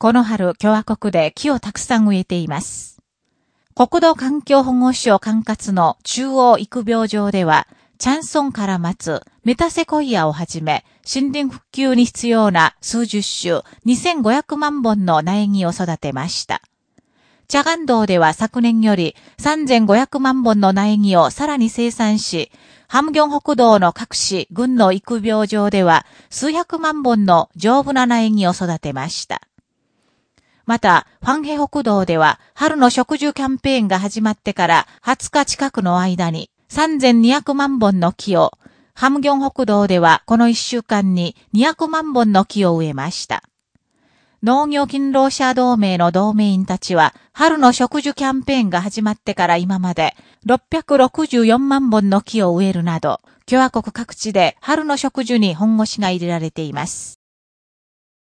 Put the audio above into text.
この春共和国で木をたくさん植えています。国土環境保護省管轄の中央育苗場では、チャンソンから松、メタセコイアをはじめ、森林復旧に必要な数十種、2500万本の苗木を育てました。チャガン道では昨年より3500万本の苗木をさらに生産し、ハムギョン北道の各市、軍の育苗場では数百万本の丈夫な苗木を育てました。また、ファンヘ北道では春の植樹キャンペーンが始まってから20日近くの間に3200万本の木を、ハムギョン北道ではこの1週間に200万本の木を植えました。農業勤労者同盟の同盟員たちは、春の植樹キャンペーンが始まってから今まで、664万本の木を植えるなど、共和国各地で春の植樹に本腰が入れられています。